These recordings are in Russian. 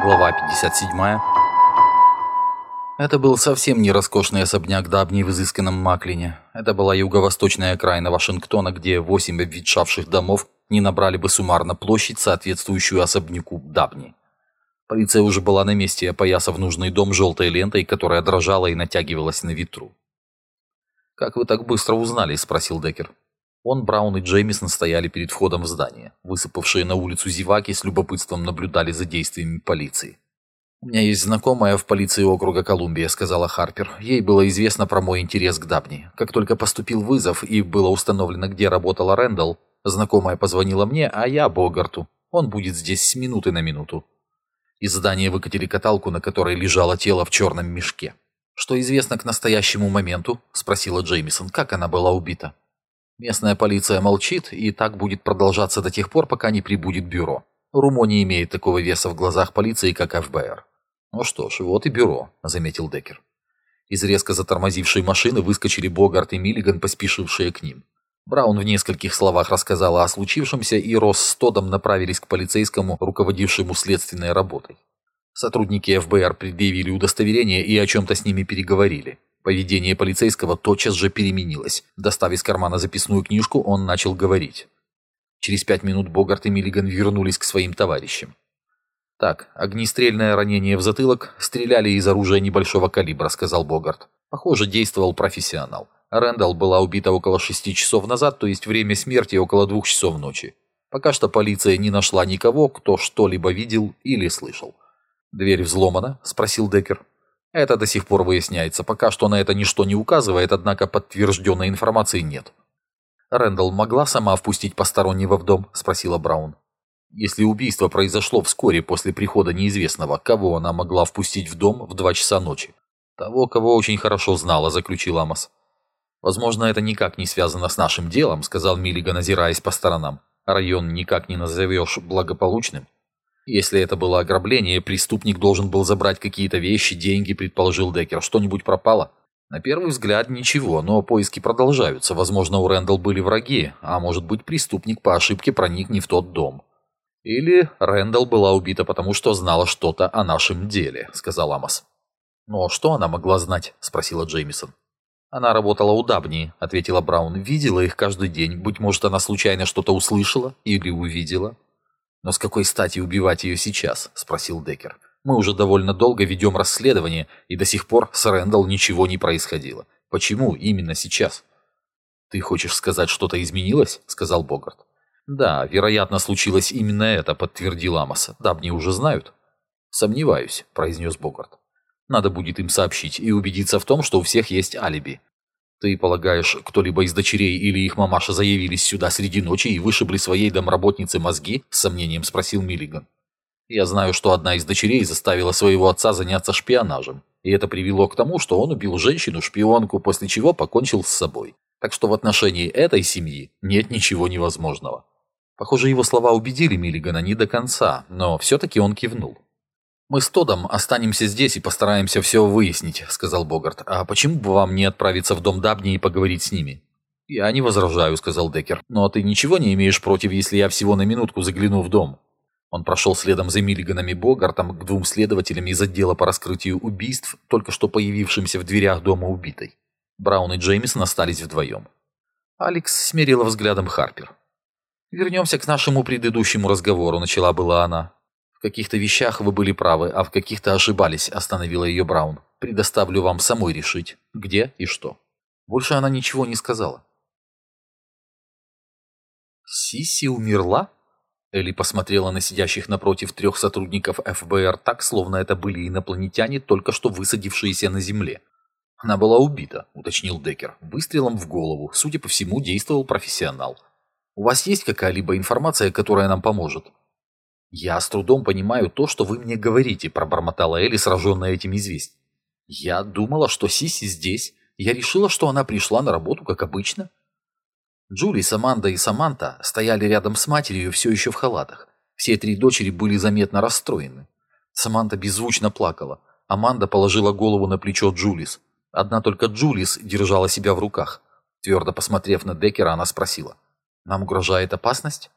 Глава 57. Это был совсем не роскошный особняк Дабни в изысканном Маклине. Это была юго-восточная окраина Вашингтона, где восемь обветшавших домов не набрали бы суммарно площадь, соответствующую особняку Дабни. Полиция уже была на месте, опоясав нужный дом желтой лентой, которая дрожала и натягивалась на ветру. «Как вы так быстро узнали?» – спросил Деккер. Он, Браун и Джеймисон стояли перед входом в здание. Высыпавшие на улицу зеваки с любопытством наблюдали за действиями полиции. «У меня есть знакомая в полиции округа Колумбия», — сказала Харпер. Ей было известно про мой интерес к Дабни. Как только поступил вызов и было установлено, где работала Рэндалл, знакомая позвонила мне, а я Богарту. Он будет здесь с минуты на минуту. Из здания выкатили каталку, на которой лежало тело в черном мешке. «Что известно к настоящему моменту?» — спросила Джеймисон. «Как она была убита?» Местная полиция молчит, и так будет продолжаться до тех пор, пока не прибудет бюро. Румо не имеет такого веса в глазах полиции, как ФБР. «Ну что ж, вот и бюро», — заметил Деккер. Из резко затормозившей машины выскочили Богарт и Миллиган, поспешившие к ним. Браун в нескольких словах рассказала о случившемся, и Росс с Тодом направились к полицейскому, руководившему следственной работой. Сотрудники ФБР предъявили удостоверение и о чем-то с ними переговорили. Поведение полицейского тотчас же переменилось. Достав из кармана записную книжку, он начал говорить. Через пять минут Богарт и Миллиган вернулись к своим товарищам. «Так, огнестрельное ранение в затылок, стреляли из оружия небольшого калибра», — сказал Богарт. Похоже, действовал профессионал. Рэндалл была убита около шести часов назад, то есть время смерти около двух часов ночи. Пока что полиция не нашла никого, кто что-либо видел или слышал. «Дверь взломана?» — спросил Деккер. Это до сих пор выясняется. Пока что на это ничто не указывает, однако подтвержденной информации нет. «Рэндалл могла сама впустить постороннего в дом?» – спросила Браун. «Если убийство произошло вскоре после прихода неизвестного, кого она могла впустить в дом в два часа ночи?» «Того, кого очень хорошо знала», – заключил Амос. «Возможно, это никак не связано с нашим делом», – сказал Миллиган, озираясь по сторонам. «Район никак не назовешь благополучным». Если это было ограбление, преступник должен был забрать какие-то вещи, деньги, предположил Деккер. Что-нибудь пропало? На первый взгляд ничего, но поиски продолжаются. Возможно, у Рэндалл были враги, а может быть преступник по ошибке проник не в тот дом. Или Рэндалл была убита потому, что знала что-то о нашем деле, сказал Амос. «Но что она могла знать?» – спросила Джеймисон. «Она работала у Дабни», – ответила Браун. «Видела их каждый день. Быть может, она случайно что-то услышала или увидела. «Но с какой стати убивать ее сейчас?» – спросил Деккер. «Мы уже довольно долго ведем расследование, и до сих пор с Рэндалл ничего не происходило. Почему именно сейчас?» «Ты хочешь сказать, что-то изменилось?» – сказал Богарт. «Да, вероятно, случилось именно это», – подтвердил Амос. «Дабни уже знают». «Сомневаюсь», – произнес Богарт. «Надо будет им сообщить и убедиться в том, что у всех есть алиби. Ты полагаешь, кто-либо из дочерей или их мамаша заявились сюда среди ночи и вышибли своей домработнице мозги? С сомнением спросил Миллиган. Я знаю, что одна из дочерей заставила своего отца заняться шпионажем. И это привело к тому, что он убил женщину-шпионку, после чего покончил с собой. Так что в отношении этой семьи нет ничего невозможного. Похоже, его слова убедили Миллигана не до конца, но все-таки он кивнул. «Мы с Тодом останемся здесь и постараемся все выяснить», — сказал Богарт. «А почему бы вам не отправиться в дом Дабни и поговорить с ними?» «Я не возражаю», — сказал Деккер. «Но ты ничего не имеешь против, если я всего на минутку загляну в дом?» Он прошел следом за Миллиганом и Богартом к двум следователям из отдела по раскрытию убийств, только что появившимся в дверях дома убитой. Браун и Джеймисон остались вдвоем. Алекс смирила взглядом Харпер. «Вернемся к нашему предыдущему разговору», — начала была она. «В каких-то вещах вы были правы, а в каких-то ошибались», – остановила ее Браун. «Предоставлю вам самой решить, где и что». Больше она ничего не сказала. «Сиси умерла?» Элли посмотрела на сидящих напротив трех сотрудников ФБР так, словно это были инопланетяне, только что высадившиеся на Земле. «Она была убита», — уточнил Деккер. «Выстрелом в голову. Судя по всему, действовал профессионал. У вас есть какая-либо информация, которая нам поможет?» «Я с трудом понимаю то, что вы мне говорите», – пробормотала Элли, сраженная этим известием. «Я думала, что Сиси здесь. Я решила, что она пришла на работу, как обычно». Джули, Саманда и Саманта стояли рядом с матерью все еще в халатах. Все три дочери были заметно расстроены. Саманта беззвучно плакала. Аманда положила голову на плечо Джулис. Одна только Джулис держала себя в руках. Твердо посмотрев на Деккера, она спросила. «Нам угрожает опасность?»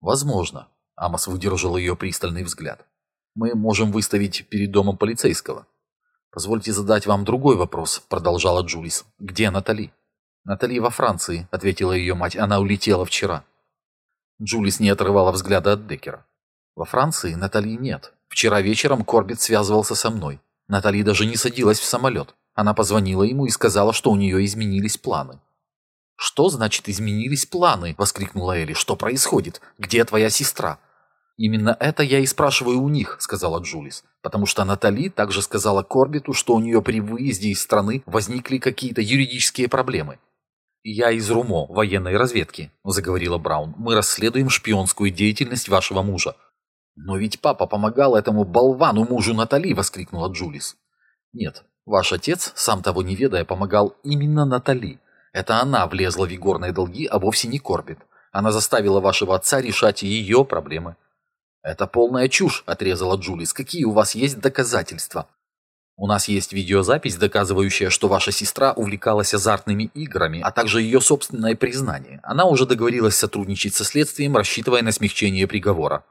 «Возможно», Амос выдержал ее пристальный взгляд. Мы можем выставить перед домом полицейского. «Позвольте задать вам другой вопрос», — продолжала Джулис. «Где Натали?» «Натали во Франции», — ответила ее мать. «Она улетела вчера». Джулис не отрывала взгляда от Деккера. «Во Франции Натали нет. Вчера вечером Корбит связывался со мной. Натали даже не садилась в самолет. Она позвонила ему и сказала, что у нее изменились планы». «Что значит изменились планы?» — воскликнула Элли. «Что происходит? Где твоя сестра?» «Именно это я и спрашиваю у них», — сказала Джулис. «Потому что Натали также сказала Корбиту, что у нее при выезде из страны возникли какие-то юридические проблемы». «Я из РУМО, военной разведки», — заговорила Браун. «Мы расследуем шпионскую деятельность вашего мужа». «Но ведь папа помогал этому болвану мужу Натали!» — воскликнула Джулис. «Нет, ваш отец, сам того не ведая, помогал именно Натали. Это она влезла в игорные долги, а вовсе не Корбит. Она заставила вашего отца решать ее проблемы». «Это полная чушь», — отрезала Джулис. «Какие у вас есть доказательства?» «У нас есть видеозапись, доказывающая, что ваша сестра увлекалась азартными играми, а также ее собственное признание. Она уже договорилась сотрудничать со следствием, рассчитывая на смягчение приговора».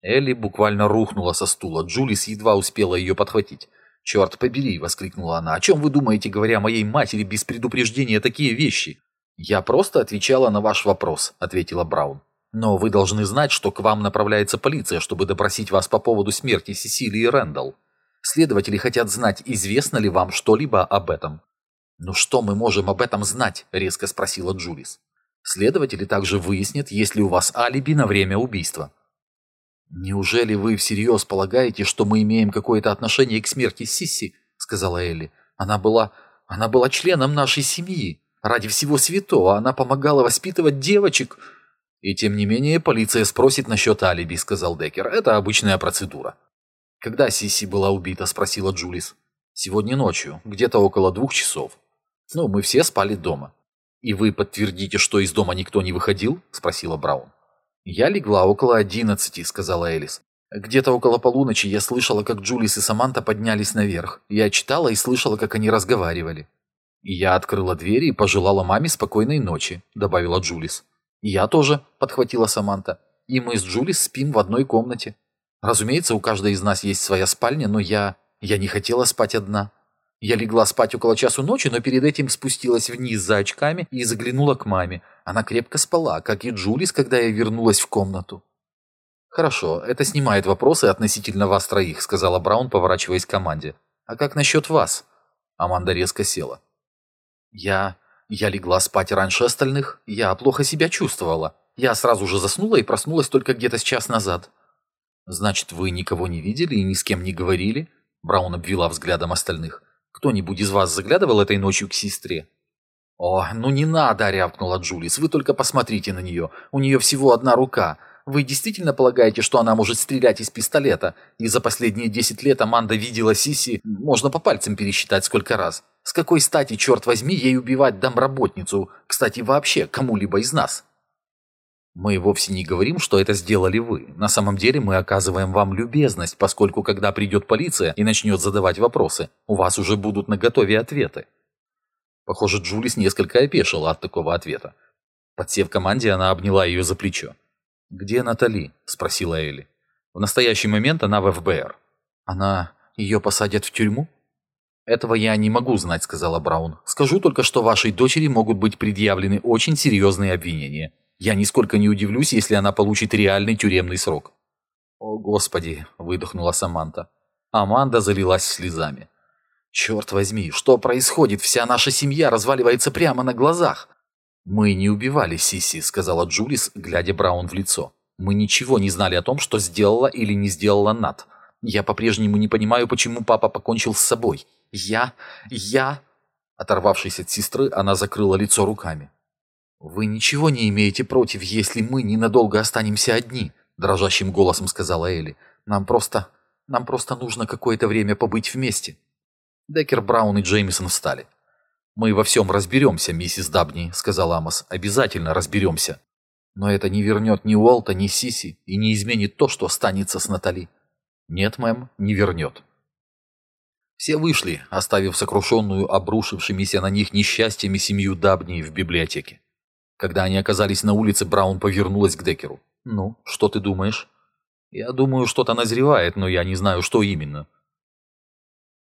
Элли буквально рухнула со стула. Джулис едва успела ее подхватить. «Черт побери!» — воскликнула она. «О чем вы думаете, говоря моей матери без предупреждения такие вещи?» «Я просто отвечала на ваш вопрос», — ответила Браун. Но вы должны знать, что к вам направляется полиция, чтобы допросить вас по поводу смерти Сесилии Рэндалл. Следователи хотят знать, известно ли вам что-либо об этом. «Ну что мы можем об этом знать?» – резко спросила Джулис. «Следователи также выяснят, есть ли у вас алиби на время убийства». «Неужели вы всерьез полагаете, что мы имеем какое-то отношение к смерти Сисси?» – сказала Элли. «Она была... она была членом нашей семьи. Ради всего святого она помогала воспитывать девочек...» «И тем не менее полиция спросит насчет алиби», — сказал Деккер. «Это обычная процедура». «Когда Сиси была убита?» — спросила Джулис. «Сегодня ночью, где-то около двух часов. Ну, мы все спали дома». «И вы подтвердите, что из дома никто не выходил?» — спросила Браун. «Я легла около одиннадцати», — сказала Элис. «Где-то около полуночи я слышала, как Джулис и Саманта поднялись наверх. Я читала и слышала, как они разговаривали». «И я открыла дверь и пожелала маме спокойной ночи», — добавила Джулис. «Я тоже», — подхватила Саманта. «И мы с Джули спим в одной комнате. Разумеется, у каждой из нас есть своя спальня, но я... я не хотела спать одна. Я легла спать около часу ночи, но перед этим спустилась вниз за очками и заглянула к маме. Она крепко спала, как и Джулис, когда я вернулась в комнату». «Хорошо, это снимает вопросы относительно вас троих», — сказала Браун, поворачиваясь к команде. «А как насчет вас?» Аманда резко села. «Я... Я легла спать раньше остальных, я плохо себя чувствовала. Я сразу же заснула и проснулась только где-то с час назад. Значит, вы никого не видели и ни с кем не говорили? Браун обвела взглядом остальных. Кто-нибудь из вас заглядывал этой ночью к сестре? «О, ну не надо!» — рявкнула Джулис. «Вы только посмотрите на нее. У нее всего одна рука. Вы действительно полагаете, что она может стрелять из пистолета? И за последние десять лет Аманда видела Сиси, можно по пальцам пересчитать сколько раз. С какой стати, черт возьми, ей убивать домработницу? Кстати, вообще, кому-либо из нас?» Мы вовсе не говорим, что это сделали вы. На самом деле мы оказываем вам любезность, поскольку когда придет полиция и начнет задавать вопросы, у вас уже будут наготове ответы. Похоже, Джулис несколько опешила от такого ответа. Подсев команде, она обняла ее за плечо. «Где Натали?» – спросила Элли. «В настоящий момент она в ФБР». «Она... ее посадят в тюрьму?» «Этого я не могу знать», – сказала Браун. «Скажу только, что вашей дочери могут быть предъявлены очень серьезные обвинения. Я нисколько не удивлюсь, если она получит реальный тюремный срок». «О, Господи!» – выдохнула Саманта. Аманда залилась слезами. «Черт возьми, что происходит? Вся наша семья разваливается прямо на глазах!» «Мы не убивали Сиси», — сказала Джулис, глядя Браун в лицо. «Мы ничего не знали о том, что сделала или не сделала Нат. Я по-прежнему не понимаю, почему папа покончил с собой. Я... я...» Оторвавшись от сестры, она закрыла лицо руками. «Вы ничего не имеете против, если мы ненадолго останемся одни», — дрожащим голосом сказала Элли. «Нам просто... нам просто нужно какое-то время побыть вместе». Деккер, Браун и Джеймисон встали. «Мы во всем разберемся, миссис Дабни», — сказал Амос. «Обязательно разберемся. Но это не вернет ни Уолта, ни Сиси и не изменит то, что останется с Натали». «Нет, мэм, не вернет». Все вышли, оставив сокрушенную обрушившимися на них несчастьями семью Дабни в библиотеке. Когда они оказались на улице, Браун повернулась к Деккеру. «Ну, что ты думаешь?» Я думаю, что-то назревает, но я не знаю, что именно.